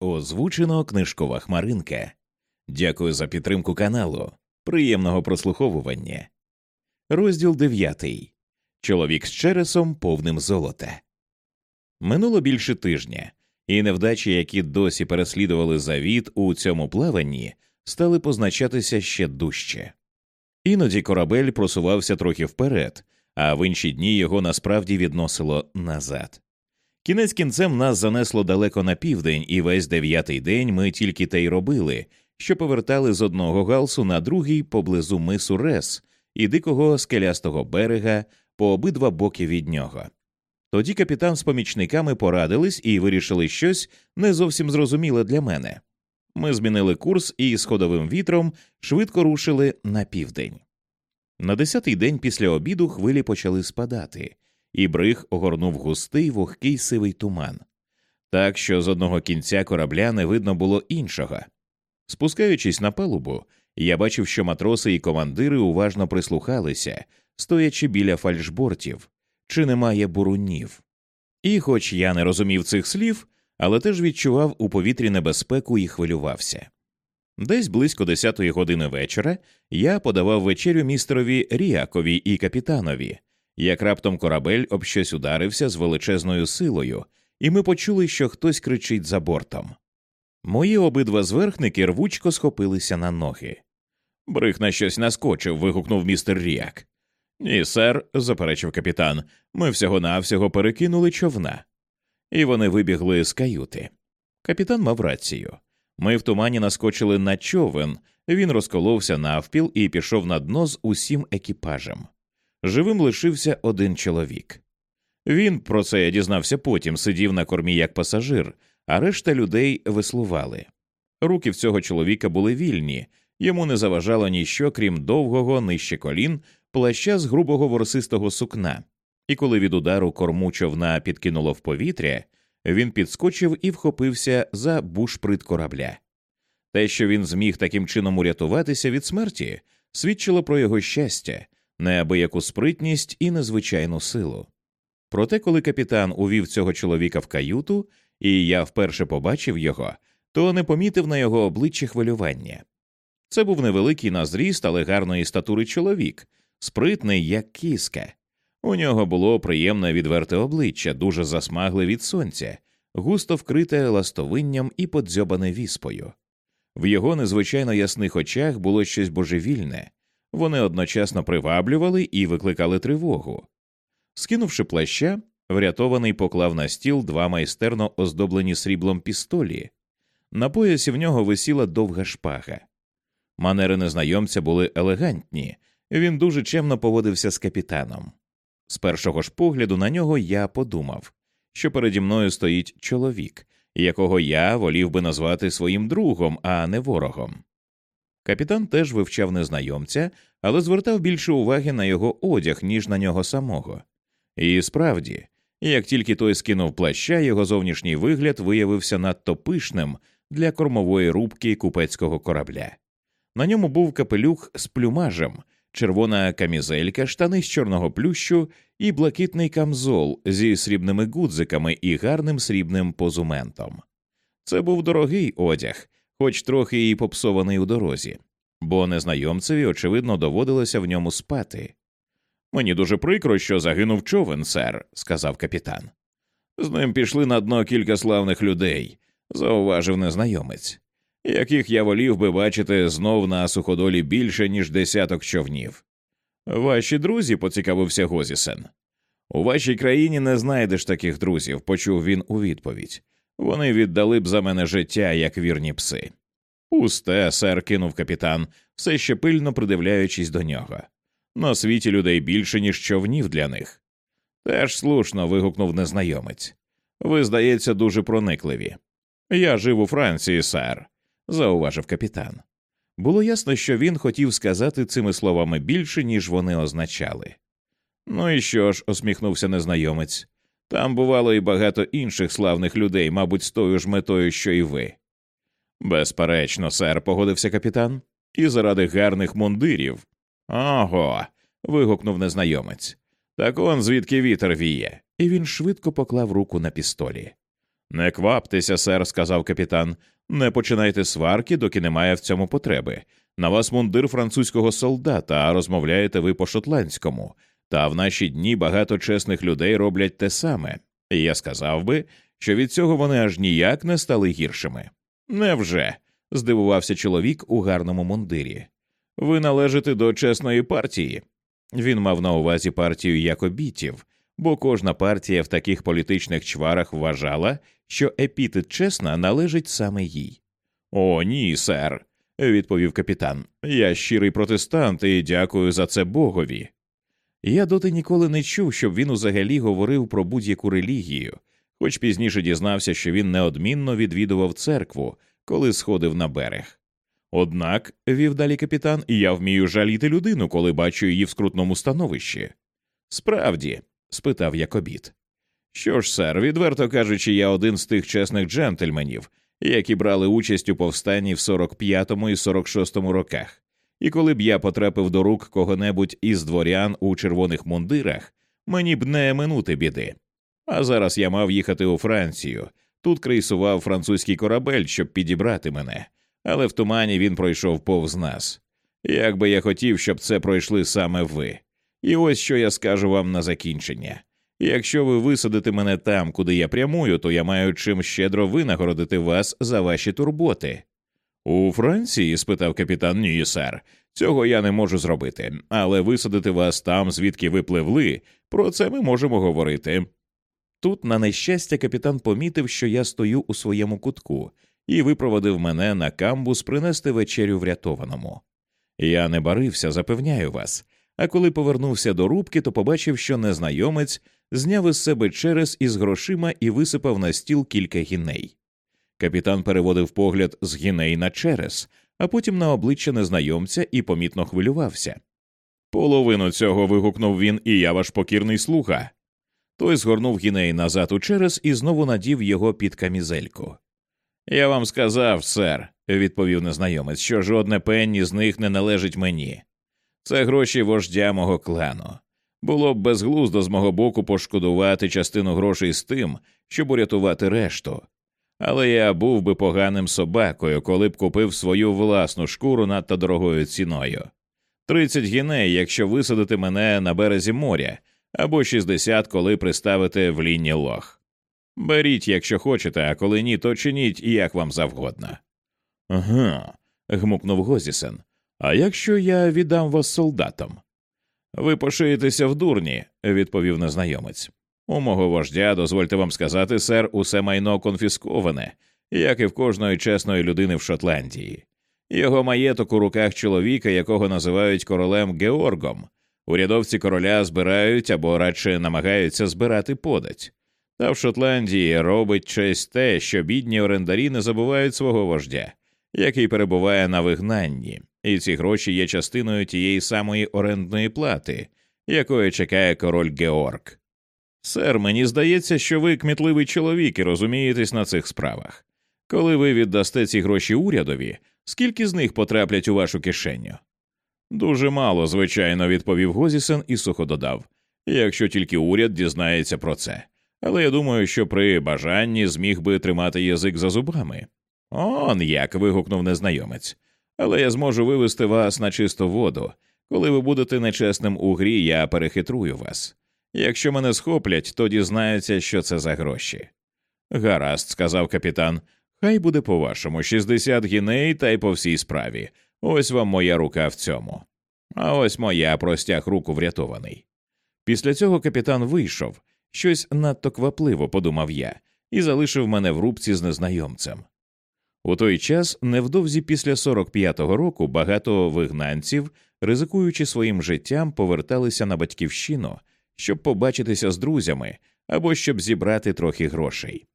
Озвучено книжкова хмаринка. Дякую за підтримку каналу. Приємного прослуховування. Розділ дев'ятий. Чоловік з чересом повним золота. Минуло більше тижня, і невдачі, які досі переслідували завіт у цьому плаванні, стали позначатися ще дужче. Іноді корабель просувався трохи вперед, а в інші дні його насправді відносило назад. Кінець кінцем нас занесло далеко на південь, і весь дев'ятий день ми тільки те й робили, що повертали з одного галсу на другий поблизу мису Рес і дикого скелястого берега по обидва боки від нього. Тоді капітан з помічниками порадились і вирішили щось не зовсім зрозуміле для мене. Ми змінили курс і з ходовим вітром швидко рушили на південь. На десятий день після обіду хвилі почали спадати, і бриг огорнув густий вогкий сивий туман, так що з одного кінця корабля не видно було іншого. Спускаючись на палубу, я бачив, що матроси і командири уважно прислухалися, стоячи біля фальшбортів, чи немає бурунів. І, хоч я не розумів цих слів, але теж відчував у повітрі небезпеку і хвилювався. Десь близько десятої години вечора я подавав вечерю містерові Ріакові і капітанові, як раптом корабель об щось ударився з величезною силою, і ми почули, що хтось кричить за бортом. Мої обидва зверхники рвучко схопилися на ноги. Бриг на щось наскочив. вигукнув містер Ріак. Ні, сер, заперечив капітан, ми всього навсього перекинули човна. І вони вибігли з каюти. Капітан мав рацію. Ми в тумані наскочили на човен, він розколовся навпіл і пішов на дно з усім екіпажем. Живим лишився один чоловік. Він про це я дізнався потім, сидів на кормі як пасажир, а решта людей веслували. Руки в цього чоловіка були вільні, йому не заважало ніщо, крім довгого, нижче колін, плаща з грубого ворсистого сукна, і коли від удару корму човна підкинуло в повітря, він підскочив і вхопився за бушприт корабля. Те, що він зміг таким чином урятуватися від смерті, свідчило про його щастя, неабияку спритність і незвичайну силу. Проте, коли капітан увів цього чоловіка в каюту, і я вперше побачив його, то не помітив на його обличчі хвилювання. Це був невеликий на зріст, але гарної статури чоловік, спритний, як кіска. У нього було приємне відверте обличчя, дуже засмагле від сонця, густо вкрите ластовинням і подзьобане віспою. В його незвичайно ясних очах було щось божевільне, вони одночасно приваблювали і викликали тривогу. Скинувши плаща, врятований поклав на стіл два майстерно оздоблені сріблом пістолі. На поясі в нього висіла довга шпага. Манери незнайомця були елегантні, він дуже чемно поводився з капітаном. З першого ж погляду на нього я подумав, що переді мною стоїть чоловік, якого я волів би назвати своїм другом, а не ворогом. Капітан теж вивчав незнайомця, але звертав більше уваги на його одяг, ніж на нього самого. І справді, як тільки той скинув плаща, його зовнішній вигляд виявився надто пишним для кормової рубки купецького корабля. На ньому був капелюх з плюмажем, червона камізелька, штани з чорного плющу і блакитний камзол зі срібними гудзиками і гарним срібним позументом. Це був дорогий одяг, хоч трохи і попсований у дорозі, бо незнайомцеві, очевидно, доводилося в ньому спати. Мені дуже прикро, що загинув човен, сер, сказав капітан. З ним пішли на дно кілька славних людей, зауважив незнайомець яких я волів би бачити знов на суходолі більше, ніж десяток човнів. Ваші друзі, поцікавився Гозісен. У вашій країні не знайдеш таких друзів, почув він у відповідь. Вони віддали б за мене життя, як вірні пси. Пусте, сер, кинув капітан, все ще пильно придивляючись до нього. На світі людей більше, ніж човнів для них. Теж слушно. вигукнув незнайомець. Ви, здається, дуже проникливі. Я жив у Франції, сер зауважив капітан. Було ясно, що він хотів сказати цими словами більше, ніж вони означали. Ну і що ж, усміхнувся незнайомець. Там бувало і багато інших славних людей, мабуть, з тою ж метою, що і ви. Безперечно, сер, погодився капітан, і заради гарних мундирів. Ого. вигукнув незнайомець. Так он звідки вітер віє, і він швидко поклав руку на пістолі. Не кваптеся, сер, сказав капітан. Не починайте сварки, доки немає в цьому потреби. На вас мундир французького солдата, а розмовляєте ви по шотландському. Та в наші дні багато чесних людей роблять те саме, і я сказав би, що від цього вони аж ніяк не стали гіршими. Невже? здивувався чоловік у гарному мундирі. Ви належите до чесної партії. Він мав на увазі партію якобітів, бо кожна партія в таких політичних чварах вважала, що епітет чесна належить саме їй. О, ні, сер, відповів капітан. Я щирий протестант і дякую за це Богові. Я доти ніколи не чув, щоб він взагалі говорив про будь-яку релігію, хоч пізніше дізнався, що він неодмінно відвідував церкву, коли сходив на берег. Однак, вів далі капітан, я вмію жаліти людину, коли бачу її в скрутному становищі. Справді, спитав Якобіт. Що ж, сер, відверто кажучи, я один з тих чесних джентльменів, які брали участь у повстанні в 45-му і 46-му роках, і коли б я потрапив до рук кого-небудь із дворян у червоних мундирах, мені б не минути біди. А зараз я мав їхати у Францію. Тут крейсував французький корабель, щоб підібрати мене, але в тумані він пройшов повз нас. Як би я хотів, щоб це пройшли саме ви. І ось що я скажу вам на закінчення. Якщо ви висадите мене там, куди я прямую, то я маю чим щедро винагородити вас за ваші турботи. У Франції? спитав капітан Ні. Цього я не можу зробити, але висадити вас там, звідки ви пливли, про це ми можемо говорити. Тут, на нещастя, капітан помітив, що я стою у своєму кутку, і випроводив мене на камбус принести вечерю врятованому. Я не барився, запевняю вас. А коли повернувся до рубки, то побачив, що незнайомець зняв із себе через із грошима і висипав на стіл кілька гіней. Капітан переводив погляд з гіней на через, а потім на обличчя незнайомця і помітно хвилювався. Половину цього вигукнув він, і я ваш покірний слуга. Той згорнув гіней назад у через і знову надів його під камізельку. Я вам сказав, сер, відповів незнайомець, що жодне пенні з них не належить мені. Це гроші вождя мого клану. Було б безглуздо з мого боку пошкодувати частину грошей з тим, щоб урятувати решту. Але я був би поганим собакою, коли б купив свою власну шкуру надто дорогою ціною. Тридцять гіней, якщо висадити мене на березі моря, або шістдесят, коли приставити в лінні лох. Беріть, якщо хочете, а коли ні, то чиніть як вам завгодно. Ага, гмукнув Гозісен. А якщо я віддам вас солдатам? Ви пошиєтеся в дурні, відповів незнайомець. У мого вождя, дозвольте вам сказати, сер, усе майно конфісковане, як і в кожної чесної людини в Шотландії. Його маєток у руках чоловіка, якого називають королем Георгом. Урядовці короля збирають або радше намагаються збирати подать. Та в Шотландії робить честь те, що бідні орендарі не забувають свого вождя, який перебуває на вигнанні, і ці гроші є частиною тієї самої орендної плати, якої чекає король Георг. Сер, мені здається, що ви кмітливий чоловік і розумієтесь на цих справах. Коли ви віддасте ці гроші урядові, скільки з них потраплять у вашу кишеню? Дуже мало, звичайно, відповів Гозісен і сухо додав, якщо тільки уряд дізнається про це. Але я думаю, що при бажанні зміг би тримати язик за зубами. Он як. вигукнув незнайомець. Але я зможу вивести вас на чисту воду. Коли ви будете нечесним у грі, я перехитрую вас. Якщо мене схоплять, то дізнаються, що це за гроші. Гаразд, сказав капітан, хай буде по вашому 60 гіней та й по всій справі. Ось вам моя рука в цьому. А ось моя простяг руку врятований. Після цього капітан вийшов, щось надто квапливо, подумав я, і залишив мене в рубці з незнайомцем. У той час, невдовзі після 45-го року, багато вигнанців, ризикуючи своїм життям, поверталися на батьківщину, щоб побачитися з друзями або щоб зібрати трохи грошей.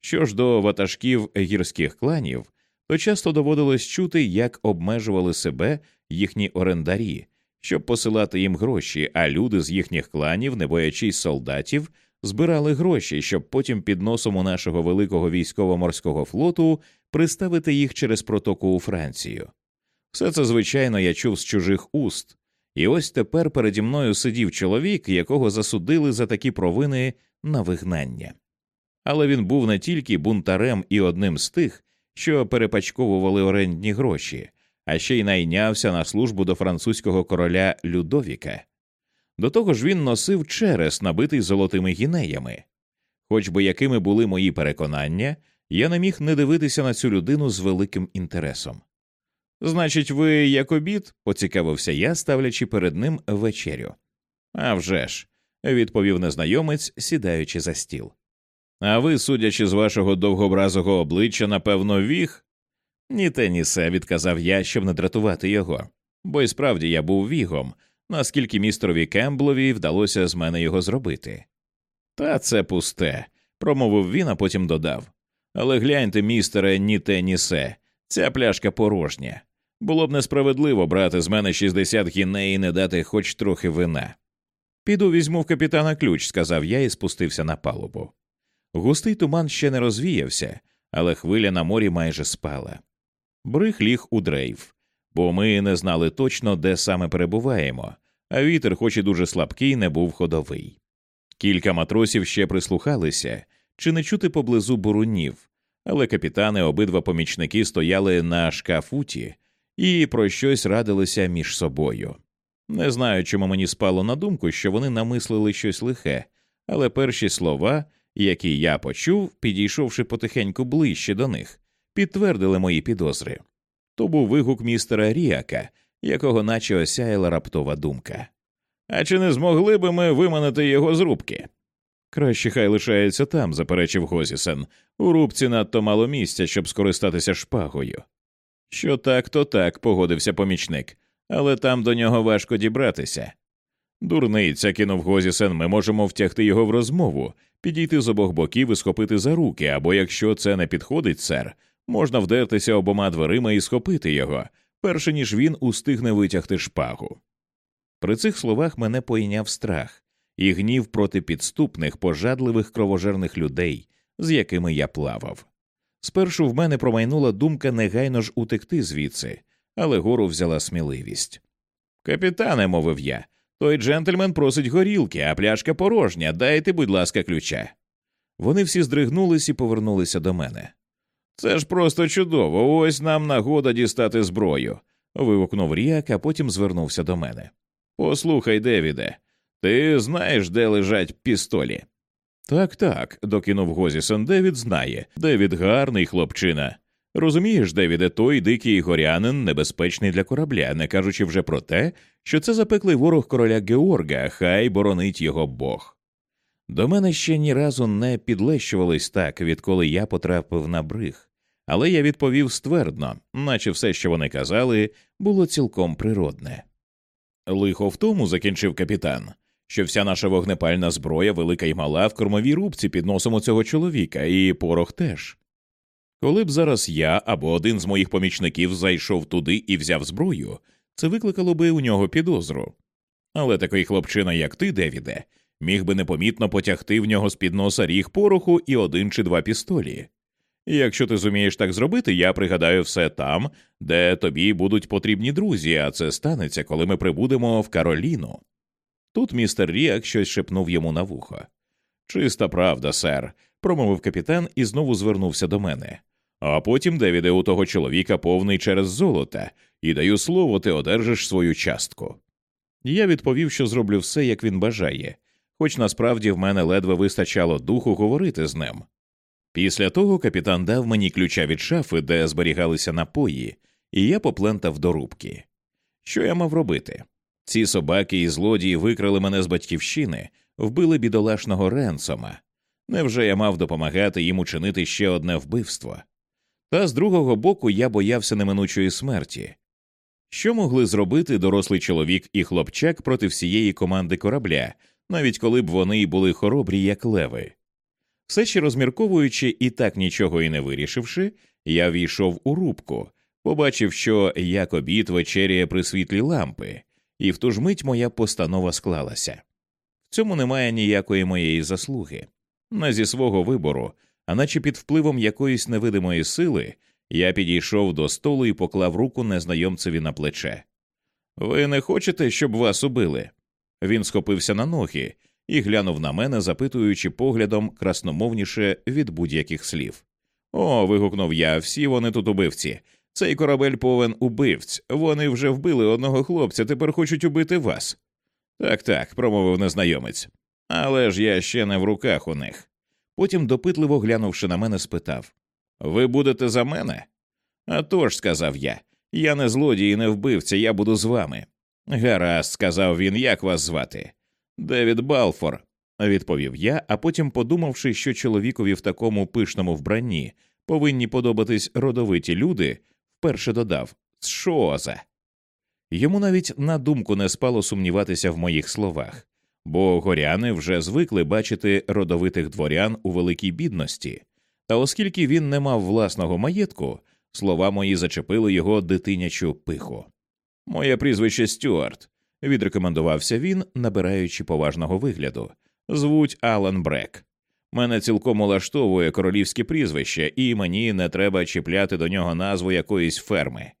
Що ж до ватажків гірських кланів, то часто доводилось чути, як обмежували себе їхні орендарі, щоб посилати їм гроші, а люди з їхніх кланів, не боячись солдатів, збирали гроші, щоб потім під носом у нашого великого військово-морського флоту приставити їх через протоку у Францію. Все це, звичайно, я чув з чужих уст, і ось тепер переді мною сидів чоловік, якого засудили за такі провини на вигнання. але він був не тільки бунтарем і одним з тих, що перепачковували орендні гроші, а ще й найнявся на службу до французького короля Людовіка. До того ж він носив черес, набитий золотими гінеями. Хоч би якими були мої переконання, я не міг не дивитися на цю людину з великим інтересом. Значить, ви як обід? поцікавився я, ставлячи перед ним вечерю. «А вже ж», – відповів незнайомець, сідаючи за стіл. А ви, судячи з вашого довгобразого обличчя, напевно, віг? Ні те, ні се, відказав я, щоб не дратувати його, бо й справді я був вігом, наскільки містерові Кемблові вдалося з мене його зробити. Та це пусте, промовив він, а потім додав. Але гляньте, містере, ні те, ні се, ця пляшка порожня. Було б несправедливо брати з мене 60 гіней і не дати хоч трохи вина. Піду візьму в капітана ключ, сказав я і спустився на палубу. Густий туман ще не розвіявся, але хвиля на морі майже спала. Бриг ліг у дрейф, бо ми не знали точно, де саме перебуваємо, а вітер, хоч і дуже слабкий, не був ходовий. Кілька матросів ще прислухалися, чи не чути поблизу бурунів, але капітани обидва помічники стояли на шкафуті і про щось радилися між собою. Не знаю, чому мені спало на думку, що вони намислили щось лихе, але перші слова, які я почув, підійшовши потихеньку ближче до них, підтвердили мої підозри. То був вигук містера Ріака, якого наче осяяла раптова думка. А чи не змогли би ми виманити його з рубки? Краще хай лишається там, заперечив Гозісен. У рубці надто мало місця, щоб скористатися шпагою. Що так, то так, погодився помічник, але там до нього важко дібратися. Дурниця, кинув Гозісен, ми можемо втягти його в розмову, підійти з обох боків і схопити за руки, або якщо це не підходить, сер, можна вдертися обома дверима і схопити його, перше ніж він устигне витягти шпагу. При цих словах мене пойняв страх і гнів проти підступних, пожадливих кровожерних людей, з якими я плавав. Спершу в мене промайнула думка негайно ж утекти звідси, але гору взяла сміливість. Капітане, мовив я, той джентльмен просить горілки, а пляшка порожня. Дайте, будь ласка, ключа. Вони всі здригнулись і повернулися до мене. Це ж просто чудово, ось нам нагода дістати зброю. вигукнув Ріак, а потім звернувся до мене. Послухай, Девіде, ти знаєш, де лежать пістолі? Так, так, докинув Гозісон, Девід знає. Девід гарний хлопчина. Розумієш, Девіде, той дикий горянин небезпечний для корабля, не кажучи вже про те, що це запеклий ворог короля Георга, хай боронить його Бог. До мене ще ні разу не підлещувались так, відколи я потрапив на бриг, але я відповів ствердно, наче все, що вони казали, було цілком природне. Лихо в тому, закінчив капітан, що вся наша вогнепальна зброя, велика й мала, в кормовій рубці під носом у цього чоловіка, і порох теж. Коли б зараз я або один з моїх помічників зайшов туди і взяв зброю, це викликало би у нього підозру. Але такий хлопчина, як ти, Девіде, міг би непомітно потягти в нього з під носа ріг пороху і один чи два пістолі. Якщо ти зумієш так зробити, я пригадаю все там, де тобі будуть потрібні друзі, а це станеться, коли ми прибудемо в Кароліну. Тут містер Ріак щось шепнув йому на вухо. Чиста правда, сер, промовив капітан і знову звернувся до мене. А потім Девіде у того чоловіка повний через золота, і даю слово, ти одержиш свою частку. Я відповів, що зроблю все, як він бажає, хоч насправді в мене ледве вистачало духу говорити з ним. Після того капітан дав мені ключа від шафи, де зберігалися напої, і я поплентав до рубки. Що я мав робити? Ці собаки і злодії викрали мене з батьківщини, вбили бідолашного Ренсома. Невже я мав допомагати їм учинити ще одне вбивство? Та з другого боку я боявся неминучої смерті. Що могли зробити дорослий чоловік і хлопчак проти всієї команди корабля, навіть коли б вони й були хоробрі, як леви? Все ще розмірковуючи і так нічого і не вирішивши, я війшов у рубку, побачив, що як обід вечеряє при світлі лампи, і в ту ж мить моя постанова склалася. В цьому немає ніякої моєї заслуги. Не зі свого вибору, а наче під впливом якоїсь невидимої сили, я підійшов до столу і поклав руку незнайомцеві на плече. Ви не хочете, щоб вас убили? Він схопився на ноги, і глянув на мене, запитуючи поглядом красномовніше від будь-яких слів. О, вигукнув я, всі вони тут убивці. Цей корабель повен убивць. Вони вже вбили одного хлопця, тепер хочуть убити вас. Так, так, промовив незнайомець. Але ж я ще не в руках у них. Потім, допитливо глянувши на мене, спитав Ви будете за мене? «А тож», – сказав я, я не злодій і не вбивця, я буду з вами. Гаразд, сказав він, як вас звати? Девід Балфор, відповів я, а потім, подумавши, що чоловікові в такому пишному вбранні повинні подобатись родовиті люди, вперше додав Шоза. Йому навіть на думку не спало сумніватися в моїх словах, бо горяни вже звикли бачити родовитих дворян у великій бідності, та оскільки він не мав власного маєтку, слова мої зачепили його дитинячу пиху. Моє прізвище Стюарт, відрекомендувався він, набираючи поважного вигляду. Звуть Алан Брек. Мене цілком улаштовує королівське прізвище, і мені не треба чіпляти до нього назву якоїсь ферми.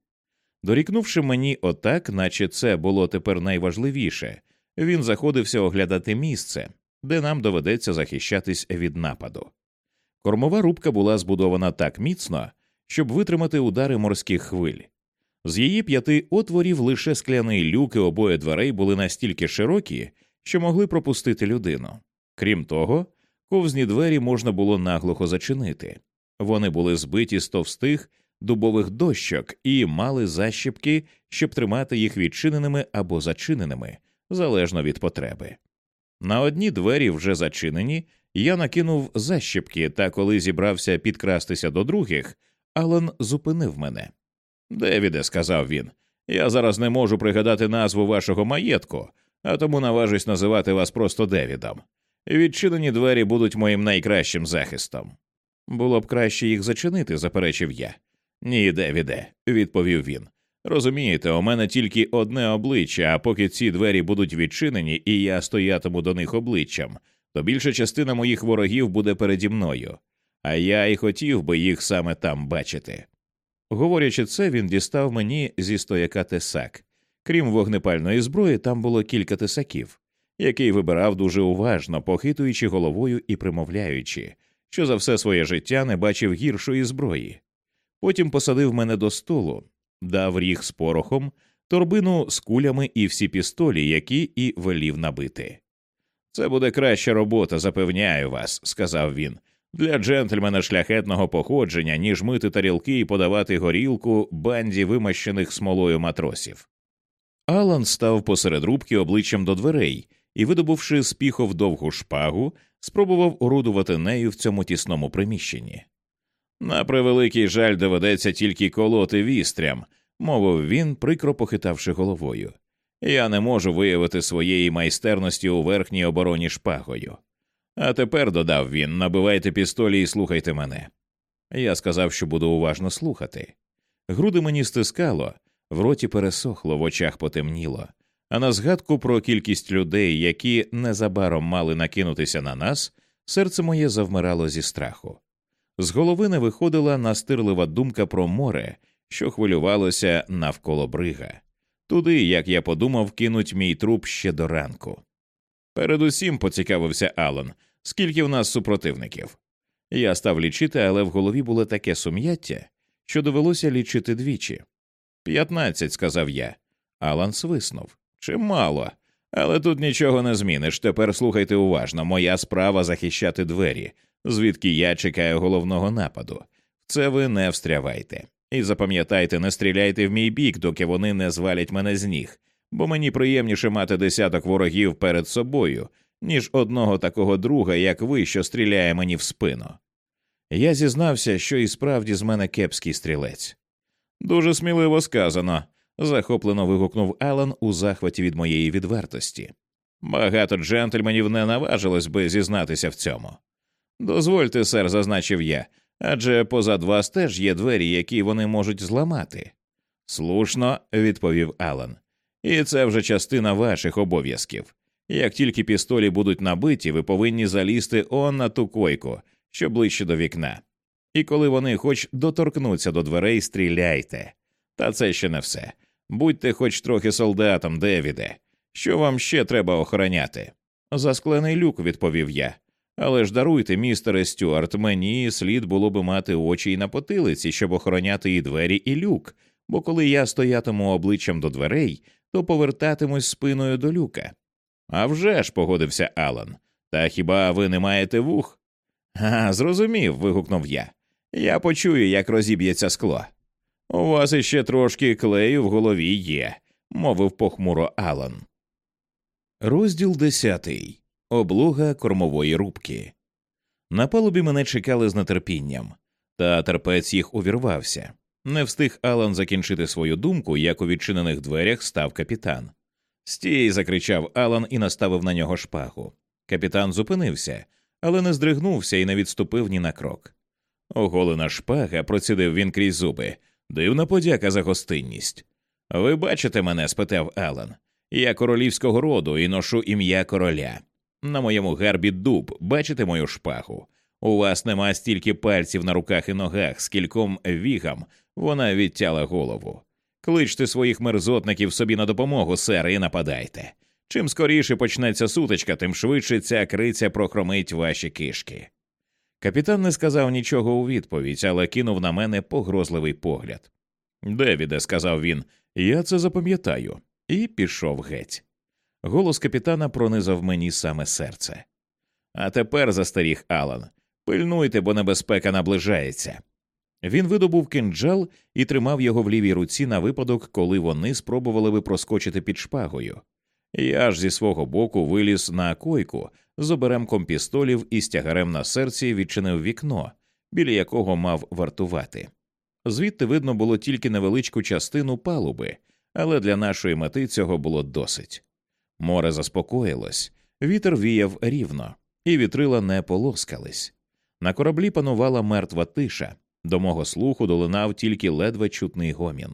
Дорікнувши мені отак, наче це було тепер найважливіше, він заходився оглядати місце, де нам доведеться захищатись від нападу. Кормова рубка була збудована так міцно, щоб витримати удари морських хвиль. З її п'яти отворів лише скляні люки обоє дверей були настільки широкі, що могли пропустити людину. Крім того, ковзні двері можна було наглухо зачинити. Вони були збиті з товстих дубових дощок і мали защіпки, щоб тримати їх відчиненими або зачиненими, залежно від потреби. На одні двері вже зачинені, я накинув защіпки, та коли зібрався підкрастися до других, Алан зупинив мене. Девіде, сказав він, я зараз не можу пригадати назву вашого маєтку, а тому наважусь називати вас просто Девідом. Відчинені двері будуть моїм найкращим захистом. Було б краще їх зачинити, заперечив я. Ні, Девіде, відповів він. Розумієте, у мене тільки одне обличчя, а поки ці двері будуть відчинені, і я стоятиму до них обличчям, то більша частина моїх ворогів буде переді мною, а я й хотів би їх саме там бачити. Говорячи це, він дістав мені зі стояка тесак. Крім вогнепальної зброї, там було кілька тесаків, який вибирав дуже уважно, похитуючи головою і примовляючи, що за все своє життя не бачив гіршої зброї. Потім посадив мене до столу, дав ріг з порохом, торбину з кулями і всі пістолі, які і велів набити. Це буде краща робота, запевняю вас, сказав він, для джентльмена шляхетного походження, ніж мити тарілки і подавати горілку банді вимащених смолою матросів. Алан став посеред рубки обличчям до дверей і, видобувши з довгу шпагу, спробував орудувати нею в цьому тісному приміщенні. На превеликий жаль доведеться тільки колоти вістрям, мовив він, прикро похитавши головою. Я не можу виявити своєї майстерності у верхній обороні шпагою. А тепер, додав він, набивайте пістолі і слухайте мене. Я сказав, що буду уважно слухати. Груди мені стискало, в роті пересохло, в очах потемніло, а на згадку про кількість людей, які незабаром мали накинутися на нас, серце моє завмирало зі страху. З голови не виходила настирлива думка про море, що хвилювалося навколо брига. Туди, як я подумав, кинуть мій труп ще до ранку. Передусім поцікавився Алан, скільки в нас супротивників. Я став лічити, але в голові було таке сум'яття, що довелося лічити двічі. П'ятнадцять, сказав я. Алан свиснув. Чимало. Але тут нічого не зміниш. Тепер слухайте уважно, моя справа захищати двері, звідки я чекаю головного нападу. Це ви не встрявайте. І запам'ятайте, не стріляйте в мій бік, доки вони не звалять мене з ніг, бо мені приємніше мати десяток ворогів перед собою, ніж одного такого друга, як ви, що стріляє мені в спину. Я зізнався, що і справді з мене кепський стрілець. Дуже сміливо сказано, захоплено вигукнув Алан у захваті від моєї відвертості. Багато джентльменів не наважилось би зізнатися в цьому. Дозвольте, сер, зазначив я, адже позад вас теж є двері, які вони можуть зламати. Слушно, відповів Алан. І це вже частина ваших обов'язків. Як тільки пістолі будуть набиті, ви повинні залізти он на ту койку, що ближче до вікна. І коли вони хоч доторкнуться до дверей, стріляйте. Та це ще не все. Будьте хоч трохи солдатом, Девіде. Що вам ще треба охороняти? Засклений люк, відповів я. Але ж даруйте, містере Стюарт, мені слід було би мати очі й на потилиці, щоб охороняти і двері, і люк, бо коли я стоятиму обличчям до дверей, то повертатимусь спиною до люка. «А вже ж», – погодився Алан. Та хіба ви не маєте вух? «А, зрозумів. вигукнув я. Я почую, як розіб'ється скло. У вас іще трошки клею в голові є, мовив похмуро Алан. Розділ десятий. Облога кормової рубки. На палубі мене чекали з нетерпінням, та терпець їх увірвався. Не встиг Алан закінчити свою думку, як у відчинених дверях став капітан. Стій. закричав Алан і наставив на нього шпагу. Капітан зупинився, але не здригнувся і не відступив ні на крок. Оголена шпага, процідив він крізь зуби. Дивна подяка за гостинність. Ви бачите мене? спитав Алан. Я королівського роду і ношу ім'я короля. На моєму гарбі дуб, бачите мою шпагу. У вас нема стільки пальців на руках і ногах, скільком вігам вона відтяла голову. Кличте своїх мерзотників собі на допомогу, сер, і нападайте. Чим скоріше почнеться сутичка, тим швидше ця криця прохромить ваші кишки. Капітан не сказав нічого у відповідь, але кинув на мене погрозливий погляд. Девіде, сказав він, я це запам'ятаю, і пішов геть. Голос капітана пронизав мені саме серце. А тепер, застеріг Алан, пильнуйте, бо небезпека наближається. Він видобув кинджал і тримав його в лівій руці на випадок, коли вони спробували би проскочити під шпагою. Я ж зі свого боку виліз на койку з оберемком пістолів і стягарем на серці відчинив вікно, біля якого мав вартувати. Звідти видно було тільки невеличку частину палуби, але для нашої мети цього було досить. Море заспокоїлось, вітер віяв рівно, і вітрила не полоскались. На кораблі панувала мертва тиша, до мого слуху долинав тільки ледве чутний гомін.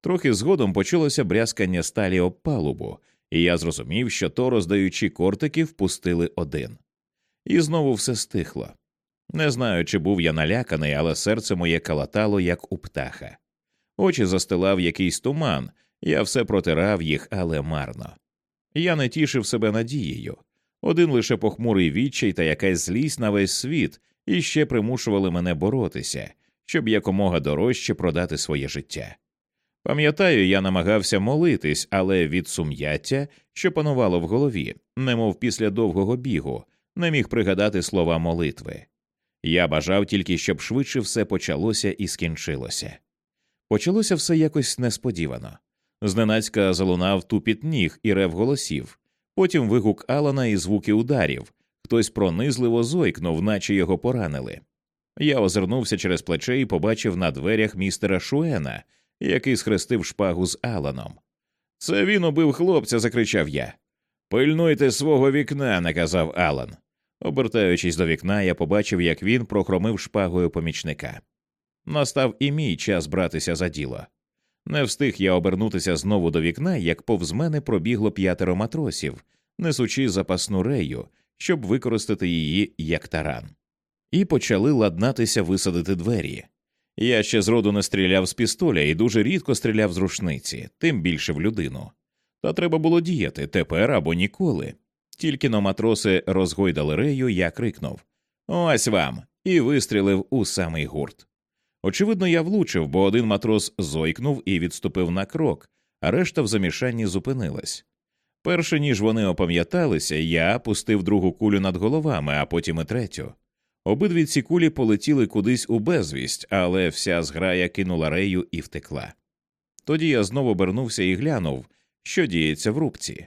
Трохи згодом почулося брязкання сталі об палубу, і я зрозумів, що то, роздаючи кортики, впустили один. І знову все стихло. Не знаю, чи був я наляканий, але серце моє калатало, як у птаха. Очі застилав якийсь туман, я все протирав їх, але марно. Я не тішив себе надією. Один лише похмурий відчай та якась злість на весь світ іще примушували мене боротися, щоб якомога дорожче продати своє життя. Пам'ятаю, я намагався молитись, але від сум'яття, що панувало в голові, немов після довгого бігу, не міг пригадати слова молитви. Я бажав тільки, щоб швидше все почалося і скінчилося. Почалося все якось несподівано. Зненацька залунав тупіт ніг і рев голосів, потім вигук Алана і звуки ударів, хтось пронизливо зойкнув, наче його поранили. Я озирнувся через плече і побачив на дверях містера Шуена, який схрестив шпагу з Аланом. Це він убив хлопця, закричав я. Пильнуйте свого вікна, наказав Алан. Обертаючись до вікна, я побачив, як він прохромив шпагою помічника. Настав і мій час братися за діло. Не встиг я обернутися знову до вікна, як повз мене пробігло п'ятеро матросів, несучи запасну рею, щоб використати її як таран, і почали ладнатися висадити двері. Я ще зроду не стріляв з пістоля і дуже рідко стріляв з рушниці, тим більше в людину. Та треба було діяти тепер або ніколи. Тільки но матроси розгойдали рею, я крикнув Ось вам! і вистрілив у самий гурт. Очевидно, я влучив, бо один матрос зойкнув і відступив на крок, а решта в замішанні зупинилась. Перше ніж вони опам'яталися, я пустив другу кулю над головами, а потім і третю. Обидві ці кулі полетіли кудись у безвість, але вся зграя кинула рею і втекла. Тоді я знову обернувся і глянув, що діється в рубці.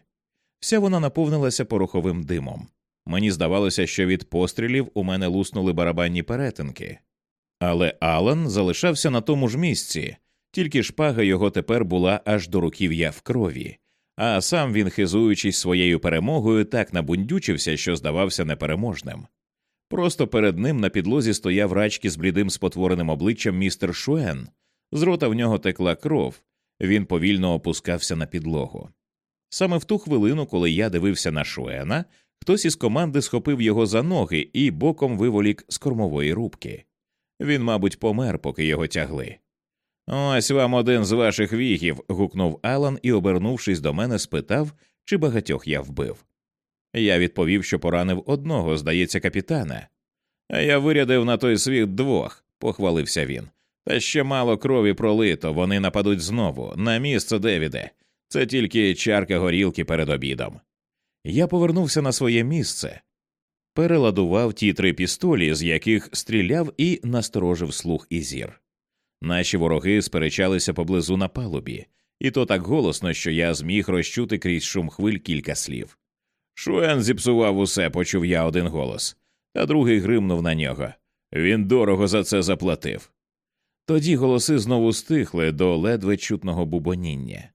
Вся вона наповнилася пороховим димом. Мені здавалося, що від пострілів у мене луснули барабанні перетинки. Але Алан залишався на тому ж місці, тільки шпага його тепер була аж до руків'я в крові, а сам він, хизуючись своєю перемогою, так набундючився, що здавався непереможним. Просто перед ним на підлозі стояв рачки з блідим спотвореним обличчям містер Шуен, з рота в нього текла кров, він повільно опускався на підлогу. Саме в ту хвилину, коли я дивився на Шуена, хтось із команди схопив його за ноги і боком виволік з кормової рубки. Він, мабуть, помер, поки його тягли. Ось вам один з ваших вігів. гукнув Алан і, обернувшись до мене, спитав, чи багатьох я вбив. Я відповів, що поранив одного, здається, капітана. А я вирядив на той світ двох, похвалився він. Та ще мало крові пролито, вони нападуть знову, на місце Девіде. Це тільки чарка горілки перед обідом. Я повернувся на своє місце, переладував ті три пістолі, з яких стріляв і насторожив слух і зір. Наші вороги сперечалися поблизу на палубі, і то так голосно, що я зміг розчути крізь шум хвиль кілька слів. Шуен зіпсував усе, почув я один голос, а другий гримнув на нього. Він дорого за це заплатив. Тоді голоси знову стихли до ледве чутного бубоніння.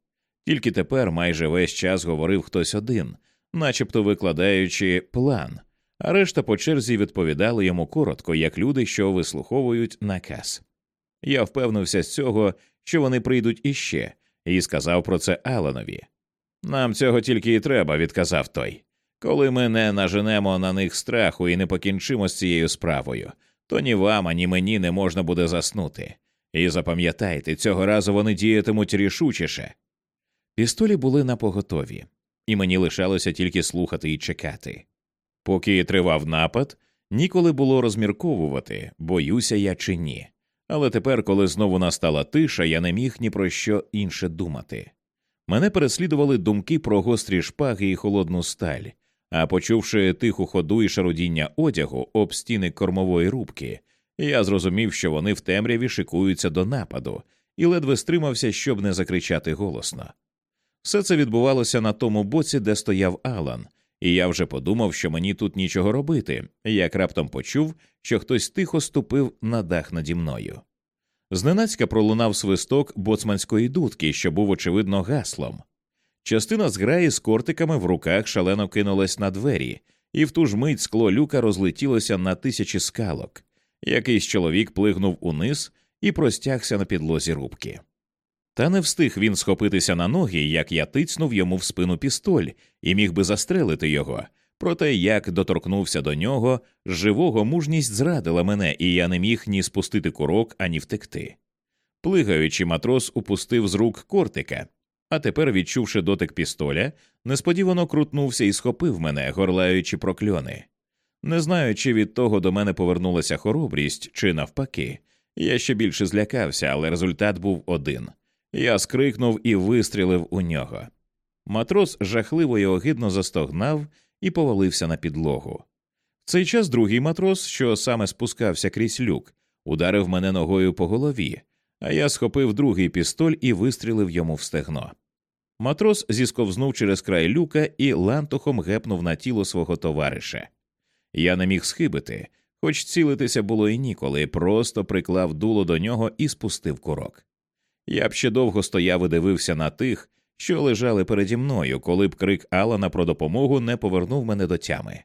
Тільки тепер майже весь час говорив хтось один, начебто викладаючи план, а решта по черзі відповідали йому коротко, як люди, що вислуховують наказ. Я впевнився з цього, що вони прийдуть іще, і сказав про це Аланові. Нам цього тільки і треба, відказав той. Коли ми не наженемо на них страху і не покінчимо з цією справою, то ні вам, ані мені не можна буде заснути. І запам'ятайте, цього разу вони діятимуть рішучіше. Пістолі були на поготові, і мені лишалося тільки слухати і чекати. Поки тривав напад, ніколи було розмірковувати, боюся я чи ні. Але тепер, коли знову настала тиша, я не міг ні про що інше думати. Мене переслідували думки про гострі шпаги і холодну сталь, а почувши тиху ходу і шарудіння одягу об стіни кормової рубки, я зрозумів, що вони в темряві шикуються до нападу, і ледве стримався, щоб не закричати голосно. Все це відбувалося на тому боці, де стояв Алан, і я вже подумав, що мені тут нічого робити, як раптом почув, що хтось тихо ступив на дах наді мною. Зненацька пролунав свисток боцманської дудки, що був, очевидно, гаслом. Частина зграї з кортиками в руках шалено кинулась на двері, і в ту ж мить скло люка розлетілося на тисячі скалок. Якийсь чоловік плигнув униз і простягся на підлозі рубки. Та не встиг він схопитися на ноги, як я тицнув йому в спину пістоль і міг би застрелити його. Проте, як доторкнувся до нього, живого мужність зрадила мене, і я не міг ні спустити курок, ані втекти. Плигаючи, матрос упустив з рук кортика, а тепер, відчувши дотик пістоля, несподівано крутнувся і схопив мене, горлаючи прокльони. Не знаю, чи від того до мене повернулася хоробрість, чи навпаки. Я ще більше злякався, але результат був один. Я скрикнув і вистрілив у нього. Матрос жахливо й огидно застогнав і повалився на підлогу. В цей час другий матрос, що саме спускався крізь люк, ударив мене ногою по голові, а я схопив другий пістоль і вистрілив йому в стегно. Матрос зісковзнув через край люка і лантухом гепнув на тіло свого товариша. Я не міг схибити, хоч цілитися було і ніколи, просто приклав дуло до нього і спустив курок. Я б ще довго стояв і дивився на тих, що лежали переді мною, коли б крик Алана про допомогу не повернув мене до тями.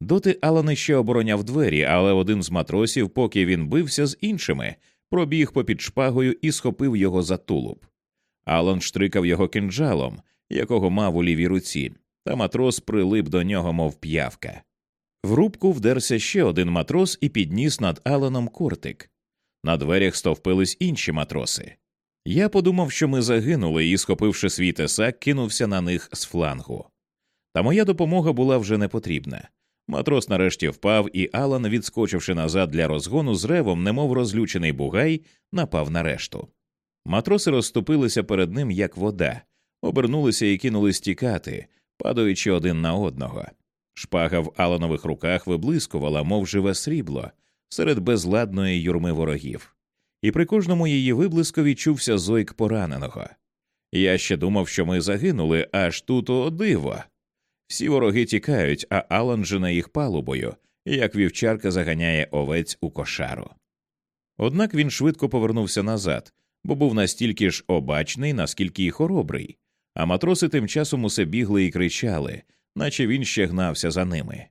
Доти Алан ще обороняв двері, але один з матросів, поки він бився з іншими, пробіг попід шпагою і схопив його за тулуб. Алан штрикав його кинджалом, якого мав у лівій руці, та матрос прилип до нього, мов п'явка. В рубку вдерся ще один матрос і підніс над Аланом кортик. На дверях стовпились інші матроси. Я подумав, що ми загинули, і, схопивши свій тесак, кинувся на них з флангу. Та моя допомога була вже не потрібна. Матрос нарешті впав, і Алан, відскочивши назад для розгону, з ревом, немов розлючений бугай, напав на решту. Матроси розступилися перед ним, як вода, обернулися і кинули стікати, падаючи один на одного. Шпага в Аланових руках виблискувала, мов живе срібло, серед безладної юрми ворогів і при кожному її виблискові чувся зойк пораненого. Я ще думав, що ми загинули, аж тут о диво. Всі вороги тікають, а Алан жене їх палубою, як вівчарка заганяє овець у кошару. Однак він швидко повернувся назад, бо був настільки ж обачний, наскільки й хоробрий, а матроси тим часом усе бігли і кричали, наче він ще гнався за ними.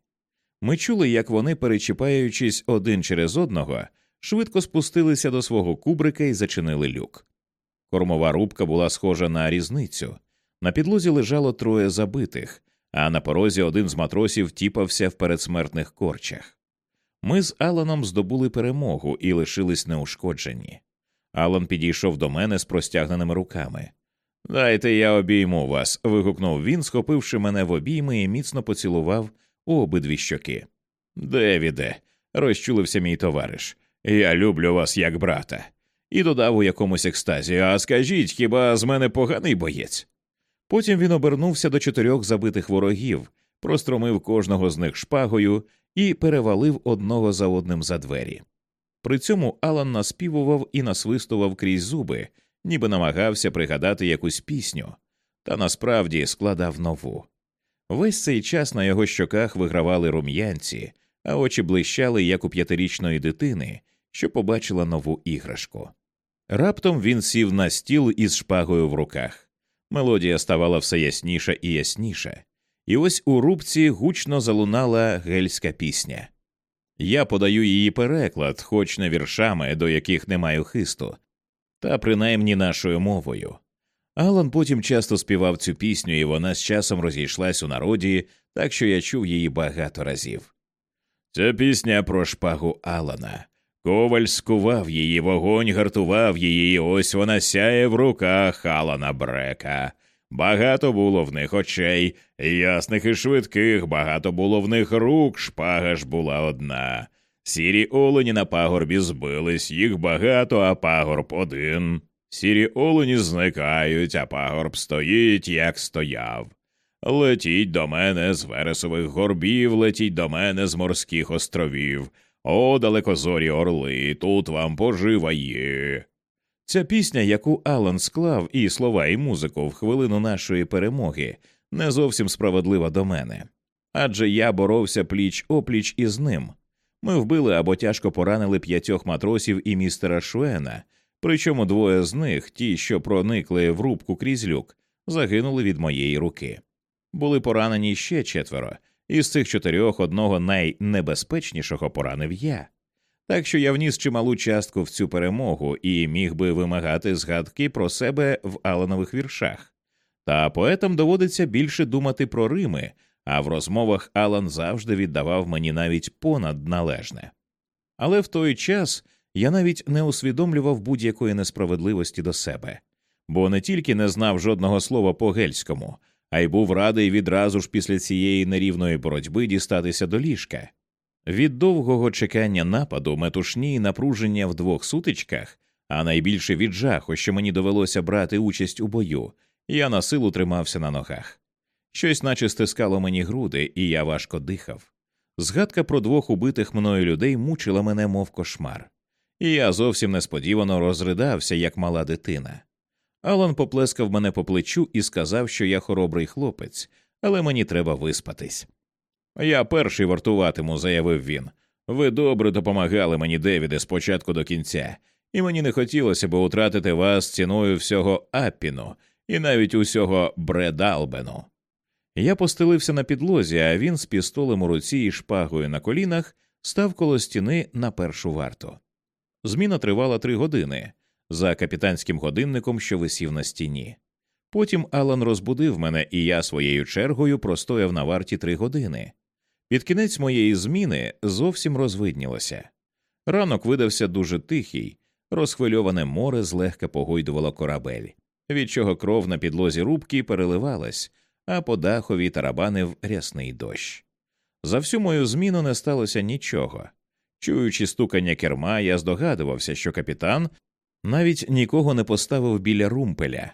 Ми чули, як вони, перечіпаючись один через одного, швидко спустилися до свого кубрика і зачинили люк. Кормова рубка була схожа на різницю. На підлозі лежало троє забитих, а на порозі один з матросів тіпався в передсмертних корчах. Ми з Аланом здобули перемогу і лишились неушкоджені. Алан підійшов до мене з простягненими руками. Дайте я обійму вас. вигукнув він, схопивши мене в обійми і міцно поцілував у обидві щоки. Девіде, розчулився мій товариш. Я люблю вас як брата. І додав у якомусь екстазі А скажіть, хіба з мене поганий боєць? Потім він обернувся до чотирьох забитих ворогів, простромив кожного з них шпагою і перевалив одного за одним за двері. При цьому Алан наспівував і насвистував крізь зуби, ніби намагався пригадати якусь пісню, та насправді складав нову. Весь цей час на його щоках вигравали рум'янці, а очі блищали, як у п'ятирічної дитини, що побачила нову іграшку. Раптом він сів на стіл із шпагою в руках. Мелодія ставала все ясніша і ясніша, і ось у рубці гучно залунала гельська пісня. Я подаю її переклад, хоч не віршами, до яких не маю хисту, та принаймні нашою мовою. Алан потім часто співав цю пісню, і вона з часом розійшлась у народі, так що я чув її багато разів. Це пісня про шпагу Алана. Коваль скував її, вогонь гартував її, і ось вона сяє в руках Алана Брека. Багато було в них очей, ясних і швидких, багато було в них рук, шпага ж була одна. Сірі олені на пагорбі збились, їх багато, а пагорб один. Сірі олені зникають, а пагорб стоїть, як стояв. Летіть до мене з вересових горбів, летіть до мене з морських островів. О, далекозорі орли, тут вам пожива є. Ця пісня, яку Алан склав, і слова, і музику в хвилину нашої перемоги, не зовсім справедлива до мене. Адже я боровся пліч опліч із ним. Ми вбили або тяжко поранили п'ятьох матросів і містера Шуена, причому двоє з них, ті, що проникли в рубку крізь люк, загинули від моєї руки. Були поранені ще четверо, із цих чотирьох одного найнебезпечнішого поранив я. Так що я вніс чималу частку в цю перемогу і міг би вимагати згадки про себе в Аланових віршах. Та поетам доводиться більше думати про Рими, а в розмовах Алан завжди віддавав мені навіть понад належне. Але в той час я навіть не усвідомлював будь-якої несправедливості до себе, бо не тільки не знав жодного слова по гельському, а й був радий відразу ж після цієї нерівної боротьби дістатися до ліжка. Від довгого чекання нападу, метушні й напруження в двох сутичках, а найбільше від жаху, що мені довелося брати участь у бою, я на силу тримався на ногах. Щось наче стискало мені груди, і я важко дихав. Згадка про двох убитих мною людей мучила мене, мов кошмар, і я зовсім несподівано розридався, як мала дитина. Алан поплескав мене по плечу і сказав, що я хоробрий хлопець, але мені треба виспатись. Я перший вартуватиму, заявив він. Ви добре допомагали мені, Девіде, спочатку до кінця, і мені не хотілося б утратити вас ціною всього Аппіну і навіть усього Бредалбену. Я постелився на підлозі, а він з пістолем у руці і шпагою на колінах став коло стіни на першу варту. Зміна тривала три години за капітанським годинником, що висів на стіні. Потім Алан розбудив мене, і я своєю чергою простояв на варті три години. Під кінець моєї зміни зовсім розвиднілося. Ранок видався дуже тихий, розхвильоване море злегка погойдувало корабель, від чого кров на підлозі рубки переливалась, а по дахові тарабанив рясний дощ. За всю мою зміну не сталося нічого. Чуючи стукання керма, я здогадувався, що капітан навіть нікого не поставив біля румпеля.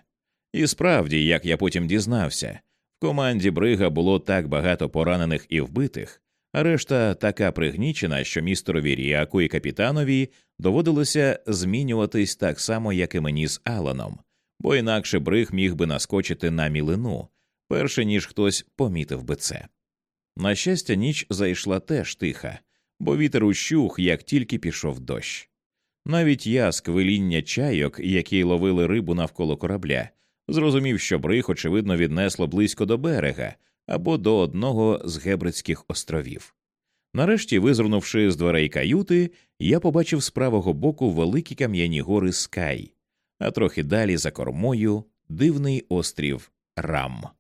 І справді, як я потім дізнався, в команді Брига було так багато поранених і вбитих, а решта така пригнічена, що містерові Ріаку і капітанові доводилося змінюватись так само, як і мені з Аланом, бо інакше Бриг міг би наскочити на мілину, перше ніж хтось помітив би це. На щастя, ніч зайшла теж тиха, бо вітер ущух, як тільки пішов дощ. Навіть я з квиління чайок, які ловили рибу навколо корабля, зрозумів, що бриг, очевидно, віднесло близько до берега або до одного з Гебридських островів. Нарешті, визирнувши з дверей каюти, я побачив з правого боку великі кам'яні гори Скай, а трохи далі за кормою дивний острів Рам.